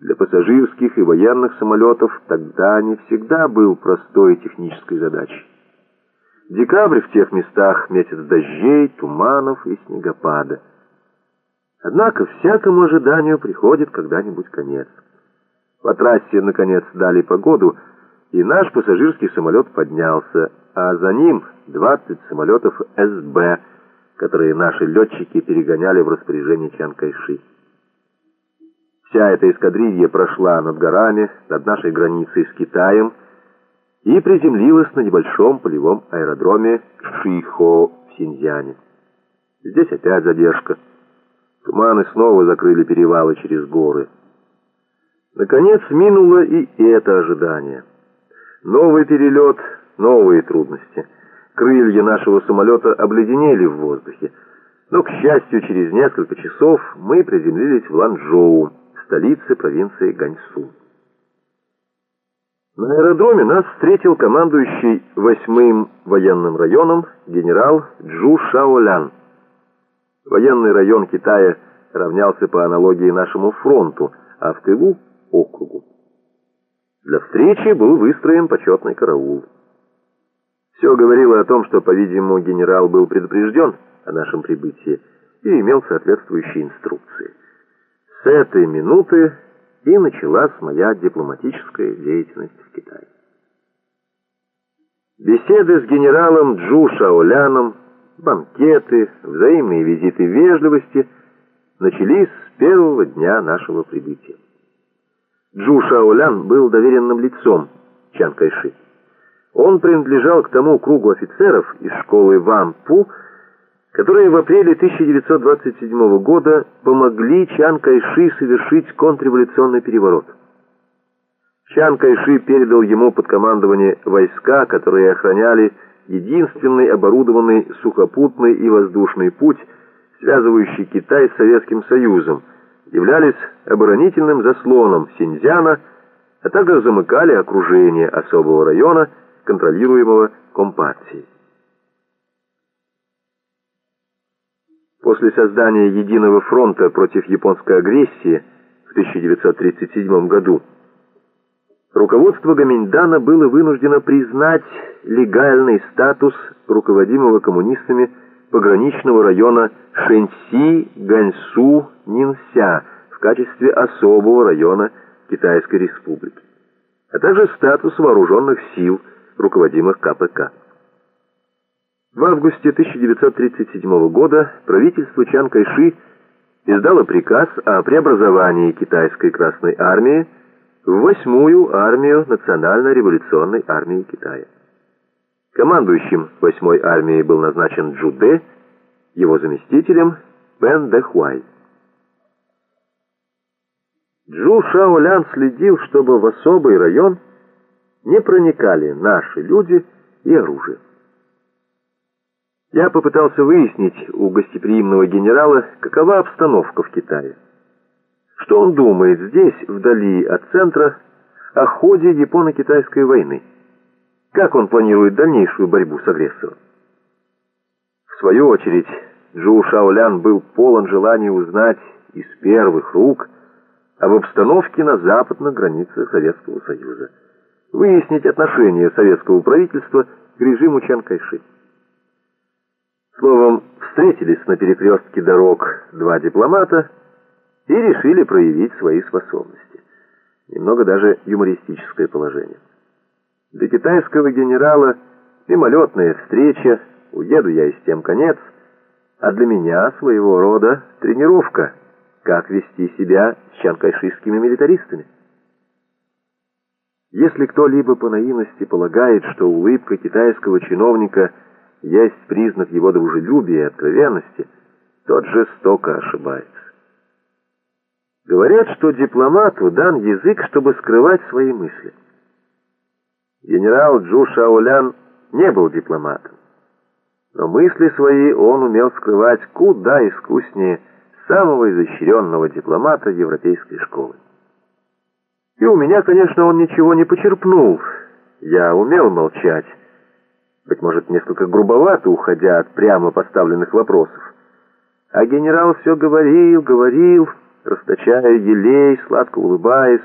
для пассажирских и военных самолетов тогда не всегда был простой технической задачей. Декабрь в тех местах месяц дождей, туманов и снегопада. Однако всякому ожиданию приходит когда-нибудь конец. По трассе, наконец, дали погоду, и наш пассажирский самолет поднялся, а за ним 20 самолетов СБ, которые наши летчики перегоняли в распоряжение Чанкайши. Вся эта эскадрилья прошла над горами, над нашей границей с Китаем и приземлилась на небольшом полевом аэродроме Шихо в Синьцзяне. Здесь опять задержка. Туманы снова закрыли перевалы через горы. Наконец минуло и это ожидание. Новый перелет, новые трудности. Крылья нашего самолета обледенели в воздухе. Но, к счастью, через несколько часов мы приземлились в Ланчжоу, столице провинции Ганьсу. На аэродроме нас встретил командующий восьмым военным районом генерал Джу Шаолян. Военный район Китая равнялся по аналогии нашему фронту, а в тылу — округу. Для встречи был выстроен почетный караул. Все говорило о том, что, по-видимому, генерал был предупрежден о нашем прибытии и имел соответствующие инструкции. С этой минуты и началась моя дипломатическая деятельность в Китае. Беседы с генералом Джу Шаоляном, банкеты, взаимные визиты вежливости начались с первого дня нашего прибытия. Джу Шаолян был доверенным лицом Чан Кайши. Он принадлежал к тому кругу офицеров из школы Ван Пу, которые в апреле 1927 года помогли Чан Кайши совершить контрреволюционный переворот. Чан Кайши передал ему под командование войска, которые охраняли единственный оборудованный сухопутный и воздушный путь, связывающий Китай с Советским Союзом, являлись оборонительным заслоном Синьцзяна, а также замыкали окружение особого района, контролируемого Компартией. После создания Единого фронта против японской агрессии в 1937 году руководство Гаминьдана было вынуждено признать легальный статус руководимого коммунистами пограничного района Шэньси, Ганьсу, Нинся в качестве особого района Китайской Республики, а также статус вооруженных сил, руководимых КПК. В августе 1937 года правительство Чан Кайши издало приказ о преобразовании китайской Красной Армии в восьмую армию Национально-революционной армии Китая. Командующим восьмой армией был назначен Джуде, его заместителем Пен Дэхуай. Джу Шаолян следил, чтобы в особый район не проникали наши люди и оружие. Я попытался выяснить у гостеприимного генерала, какова обстановка в Китае. Что он думает здесь, вдали от центра, о ходе Японо-Китайской войны. Как он планирует дальнейшую борьбу с агрессором? В свою очередь, Джоу Шаолян был полон желания узнать из первых рук об обстановке на западных границах Советского Союза, выяснить отношение советского правительства к режиму Чан Кайши. Словом, встретились на перекрестке дорог два дипломата и решили проявить свои способности. Немного даже юмористическое положение. Для китайского генерала мимолетная встреча, уеду я и с тем конец, а для меня своего рода тренировка, как вести себя с чанкайшистскими милитаристами. Если кто-либо по наивности полагает, что улыбка китайского чиновника – есть признак его дружелюбия и откровенности, тот жестоко ошибается. Говорят, что дипломату дан язык, чтобы скрывать свои мысли. Генерал Джу Шаолян не был дипломатом, но мысли свои он умел скрывать куда искуснее самого изощренного дипломата европейской школы. И у меня, конечно, он ничего не почерпнул. Я умел молчать, быть может, несколько грубовато, уходя от прямо поставленных вопросов. А генерал все говорил, говорил, расточая елей, сладко улыбаясь,